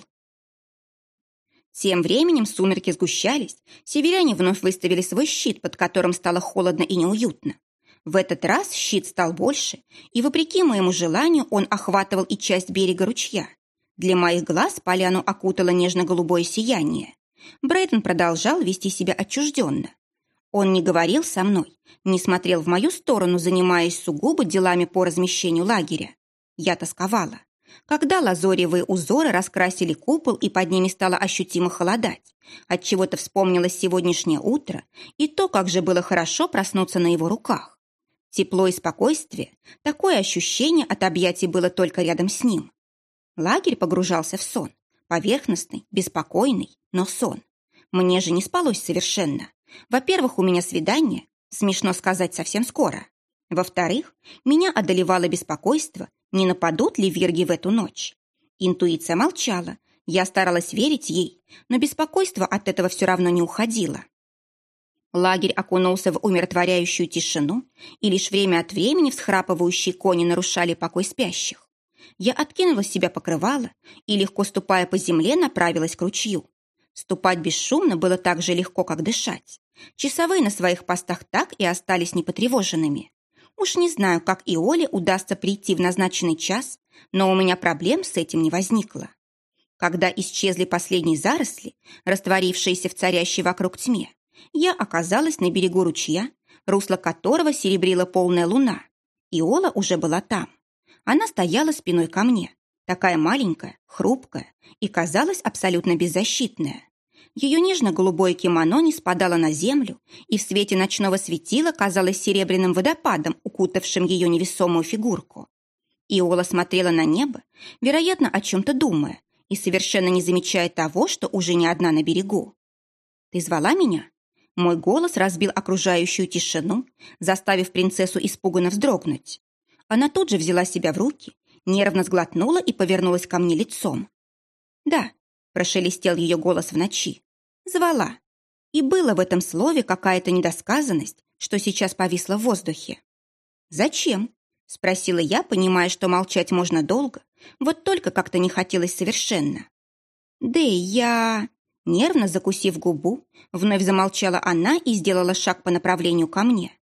Тем временем сумерки сгущались, северяне вновь выставили свой щит, под которым стало холодно и неуютно. В этот раз щит стал больше, и, вопреки моему желанию, он охватывал и часть берега ручья. Для моих глаз поляну окутало нежно-голубое сияние. Брейден продолжал вести себя отчужденно. Он не говорил со мной, не смотрел в мою сторону, занимаясь сугубо делами по размещению лагеря. Я тосковала. Когда лазоревые узоры раскрасили купол и под ними стало ощутимо холодать, отчего-то вспомнилось сегодняшнее утро и то, как же было хорошо проснуться на его руках. Тепло и спокойствие, такое ощущение от объятий было только рядом с ним. Лагерь погружался в сон, Поверхностный, беспокойный, но сон. Мне же не спалось совершенно. Во-первых, у меня свидание, смешно сказать, совсем скоро. Во-вторых, меня одолевало беспокойство, не нападут ли вирги в эту ночь. Интуиция молчала, я старалась верить ей, но беспокойство от этого все равно не уходило. Лагерь окунулся в умиротворяющую тишину, и лишь время от времени всхрапывающие кони нарушали покой спящих. Я откинула с себя покрывало и, легко ступая по земле, направилась к ручью. Ступать бесшумно было так же легко, как дышать. Часовые на своих постах так и остались непотревоженными. Уж не знаю, как и Оле удастся прийти в назначенный час, но у меня проблем с этим не возникло. Когда исчезли последние заросли, растворившиеся в царящей вокруг тьме, я оказалась на берегу ручья, русло которого серебрила полная луна. Иола уже была там. Она стояла спиной ко мне, такая маленькая, хрупкая и казалась абсолютно беззащитная. Ее нежно-голубое кимоно не спадало на землю, и в свете ночного светила казалось серебряным водопадом, укутавшим ее невесомую фигурку. Иола смотрела на небо, вероятно, о чем-то думая, и совершенно не замечая того, что уже не одна на берегу. «Ты звала меня?» Мой голос разбил окружающую тишину, заставив принцессу испуганно вздрогнуть. Она тут же взяла себя в руки, нервно сглотнула и повернулась ко мне лицом. «Да», – прошелестел ее голос в ночи, – «звала». И было в этом слове какая-то недосказанность, что сейчас повисла в воздухе. «Зачем?» – спросила я, понимая, что молчать можно долго, вот только как-то не хотелось совершенно. «Да я...» Нервно закусив губу, вновь замолчала она и сделала шаг по направлению ко мне.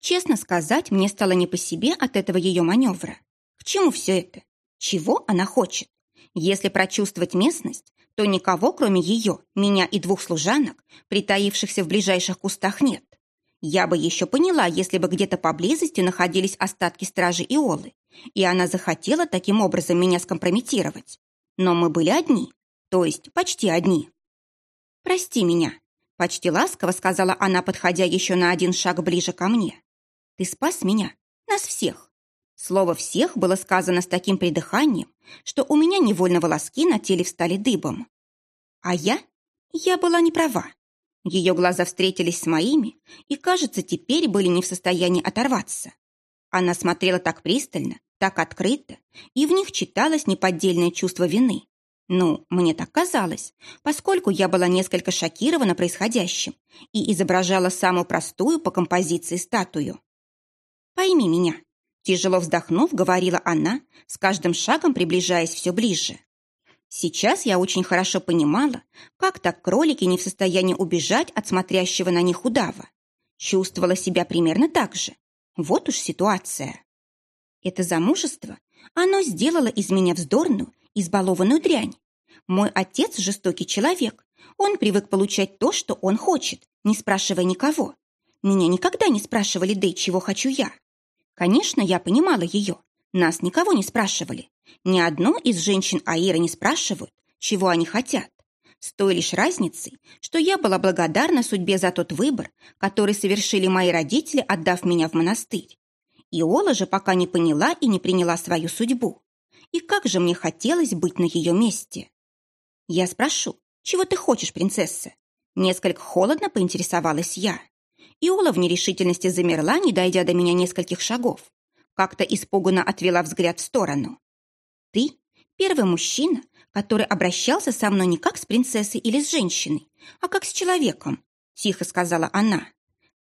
Честно сказать, мне стало не по себе от этого ее маневра. К чему все это? Чего она хочет? Если прочувствовать местность, то никого, кроме ее, меня и двух служанок, притаившихся в ближайших кустах, нет. Я бы еще поняла, если бы где-то поблизости находились остатки стражи Иолы, и она захотела таким образом меня скомпрометировать. Но мы были одни, то есть почти одни. «Прости меня», — почти ласково сказала она, подходя еще на один шаг ближе ко мне. «Ты спас меня, нас всех». Слово «всех» было сказано с таким придыханием, что у меня невольно волоски на теле встали дыбом. А я? Я была не права. Ее глаза встретились с моими и, кажется, теперь были не в состоянии оторваться. Она смотрела так пристально, так открыто, и в них читалось неподдельное чувство вины. Ну, мне так казалось, поскольку я была несколько шокирована происходящим и изображала самую простую по композиции статую. «Пойми меня», – тяжело вздохнув, говорила она, с каждым шагом приближаясь все ближе. Сейчас я очень хорошо понимала, как так кролики не в состоянии убежать от смотрящего на них удава. Чувствовала себя примерно так же. Вот уж ситуация. Это замужество, оно сделало из меня вздорную избалованную дрянь. Мой отец жестокий человек. Он привык получать то, что он хочет, не спрашивая никого. Меня никогда не спрашивали, да и чего хочу я. Конечно, я понимала ее. Нас никого не спрашивали. Ни одну из женщин Аира не спрашивают, чего они хотят. С той лишь разницей, что я была благодарна судьбе за тот выбор, который совершили мои родители, отдав меня в монастырь. Иола же пока не поняла и не приняла свою судьбу. И как же мне хотелось быть на ее месте. Я спрошу, чего ты хочешь, принцесса? Несколько холодно поинтересовалась я. Иола в нерешительности замерла, не дойдя до меня нескольких шагов. Как-то испуганно отвела взгляд в сторону. Ты первый мужчина, который обращался со мной не как с принцессой или с женщиной, а как с человеком, тихо сказала она.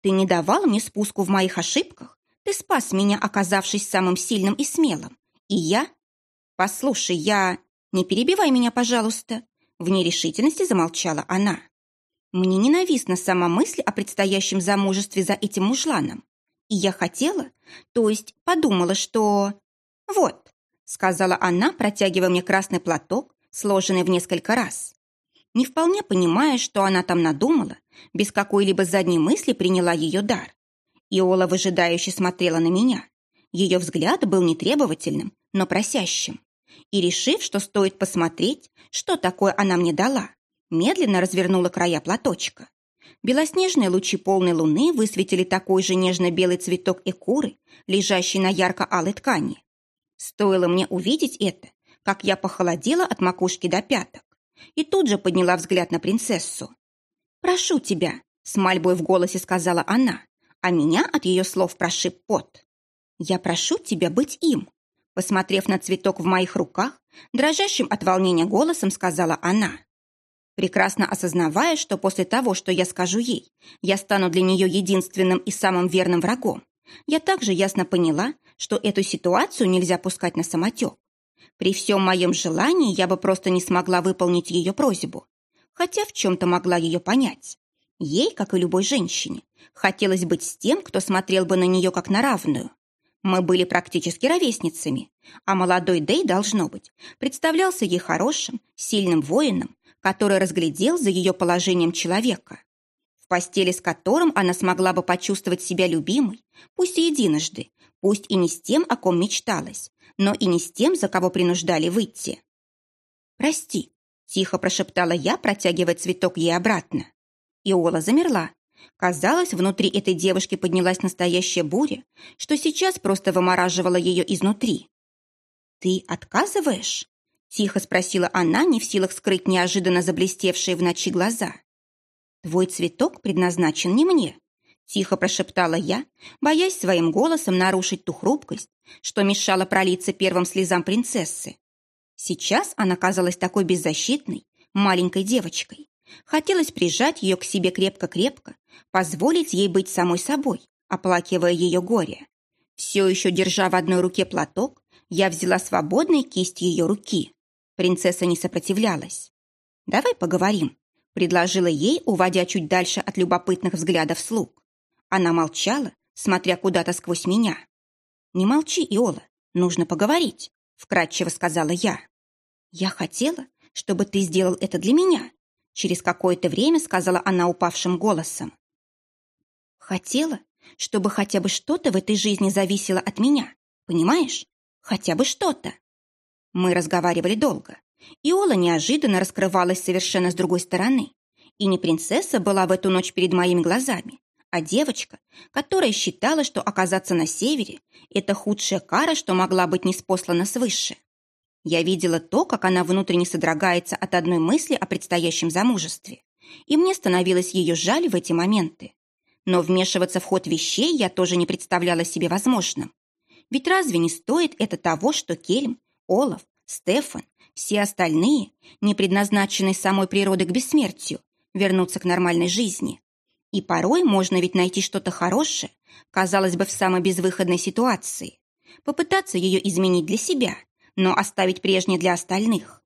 Ты не давал мне спуску в моих ошибках, ты спас меня, оказавшись самым сильным и смелым. И я «Послушай, я...» «Не перебивай меня, пожалуйста!» В нерешительности замолчала она. Мне ненавистна сама мысль о предстоящем замужестве за этим мужланом. И я хотела, то есть подумала, что... «Вот», — сказала она, протягивая мне красный платок, сложенный в несколько раз. Не вполне понимая, что она там надумала, без какой-либо задней мысли приняла ее дар. Иола выжидающе смотрела на меня. Ее взгляд был нетребовательным, но просящим и, решив, что стоит посмотреть, что такое она мне дала, медленно развернула края платочка. Белоснежные лучи полной луны высветили такой же нежно-белый цветок экуры, лежащий на ярко-алой ткани. Стоило мне увидеть это, как я похолодела от макушки до пяток. и тут же подняла взгляд на принцессу. «Прошу тебя», — с мольбой в голосе сказала она, а меня от ее слов прошиб пот. «Я прошу тебя быть им», — посмотрев на цветок в моих руках, дрожащим от волнения голосом сказала она. Прекрасно осознавая, что после того, что я скажу ей, я стану для нее единственным и самым верным врагом, я также ясно поняла, что эту ситуацию нельзя пускать на самотек. При всем моем желании я бы просто не смогла выполнить ее просьбу, хотя в чем-то могла ее понять. Ей, как и любой женщине, хотелось быть с тем, кто смотрел бы на нее как на равную. Мы были практически ровесницами, а молодой Дэй, должно быть, представлялся ей хорошим, сильным воином, который разглядел за ее положением человека, в постели с которым она смогла бы почувствовать себя любимой, пусть и единожды, пусть и не с тем, о ком мечталось, но и не с тем, за кого принуждали выйти. «Прости», — тихо прошептала я, протягивая цветок ей обратно. Иола замерла. Казалось, внутри этой девушки поднялась настоящая буря, что сейчас просто вымораживала ее изнутри. «Ты отказываешь?» Тихо спросила она, не в силах скрыть неожиданно заблестевшие в ночи глаза. «Твой цветок предназначен не мне», — тихо прошептала я, боясь своим голосом нарушить ту хрупкость, что мешало пролиться первым слезам принцессы. Сейчас она казалась такой беззащитной, маленькой девочкой. Хотелось прижать ее к себе крепко-крепко, позволить ей быть самой собой, оплакивая ее горе. Все еще держа в одной руке платок, я взяла свободной кисть ее руки. Принцесса не сопротивлялась. «Давай поговорим», — предложила ей, уводя чуть дальше от любопытных взглядов слуг. Она молчала, смотря куда-то сквозь меня. «Не молчи, Иола, нужно поговорить», — вкратчиво сказала я. «Я хотела, чтобы ты сделал это для меня», — через какое-то время сказала она упавшим голосом. «Хотела, чтобы хотя бы что-то в этой жизни зависело от меня, понимаешь? Хотя бы что-то». Мы разговаривали долго. Иола неожиданно раскрывалась совершенно с другой стороны. И не принцесса была в эту ночь перед моими глазами, а девочка, которая считала, что оказаться на севере – это худшая кара, что могла быть неспослана свыше. Я видела то, как она внутренне содрогается от одной мысли о предстоящем замужестве, и мне становилось ее жаль в эти моменты. Но вмешиваться в ход вещей я тоже не представляла себе возможным. Ведь разве не стоит это того, что Кельм Олаф, Стефан, все остальные, не предназначенные самой природой к бессмертию, вернуться к нормальной жизни. И порой можно ведь найти что-то хорошее, казалось бы, в самой безвыходной ситуации. Попытаться ее изменить для себя, но оставить прежнее для остальных.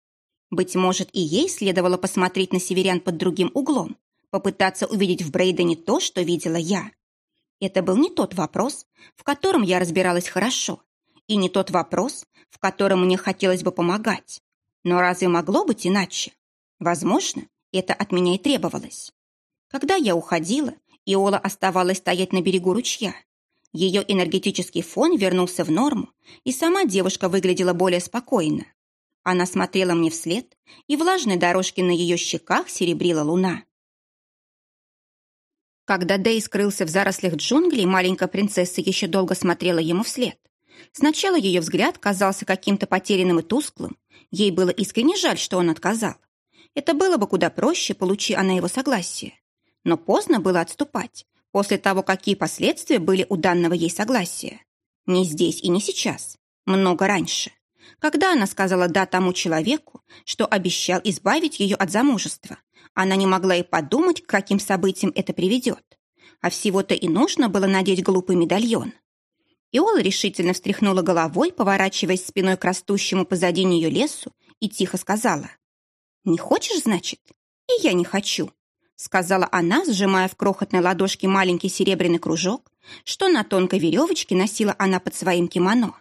Быть может, и ей следовало посмотреть на северян под другим углом, попытаться увидеть в Брейдене то, что видела я. Это был не тот вопрос, в котором я разбиралась хорошо, и не тот вопрос, в котором мне хотелось бы помогать. Но разве могло быть иначе? Возможно, это от меня и требовалось. Когда я уходила, Иола оставалась стоять на берегу ручья. Ее энергетический фон вернулся в норму, и сама девушка выглядела более спокойно. Она смотрела мне вслед, и влажные дорожки на ее щеках серебрила луна. Когда Дэй скрылся в зарослях джунглей, маленькая принцесса еще долго смотрела ему вслед. Сначала ее взгляд казался каким-то потерянным и тусклым. Ей было искренне жаль, что он отказал. Это было бы куда проще, получи она его согласие. Но поздно было отступать, после того, какие последствия были у данного ей согласия. Не здесь и не сейчас. Много раньше. Когда она сказала «да» тому человеку, что обещал избавить ее от замужества, она не могла и подумать, к каким событиям это приведет. А всего-то и нужно было надеть глупый медальон. Иола решительно встряхнула головой, поворачиваясь спиной к растущему позади нее лесу, и тихо сказала. «Не хочешь, значит? И я не хочу», — сказала она, сжимая в крохотной ладошке маленький серебряный кружок, что на тонкой веревочке носила она под своим кимоно.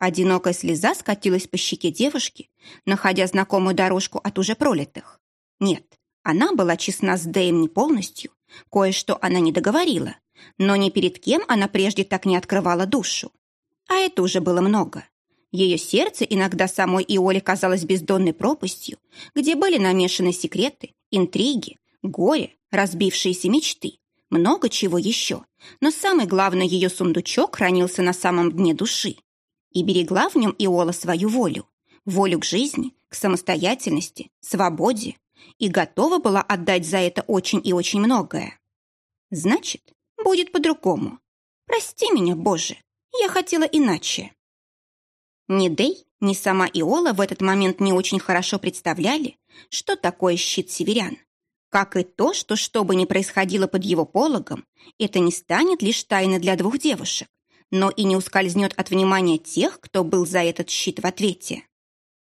Одинокая слеза скатилась по щеке девушки, находя знакомую дорожку от уже пролитых. Нет, она была честна с Дэем не полностью, кое-что она не договорила, но ни перед кем она прежде так не открывала душу. А это уже было много. Ее сердце иногда самой Иоле казалось бездонной пропастью, где были намешаны секреты, интриги, горе, разбившиеся мечты, много чего еще. Но самый главный ее сундучок хранился на самом дне души. И берегла в нем Иола свою волю. Волю к жизни, к самостоятельности, свободе и готова была отдать за это очень и очень многое. Значит, будет по-другому. Прости меня, Боже, я хотела иначе. Ни Дэй, ни сама Иола в этот момент не очень хорошо представляли, что такое щит северян. Как и то, что что бы ни происходило под его пологом, это не станет лишь тайной для двух девушек, но и не ускользнет от внимания тех, кто был за этот щит в ответе.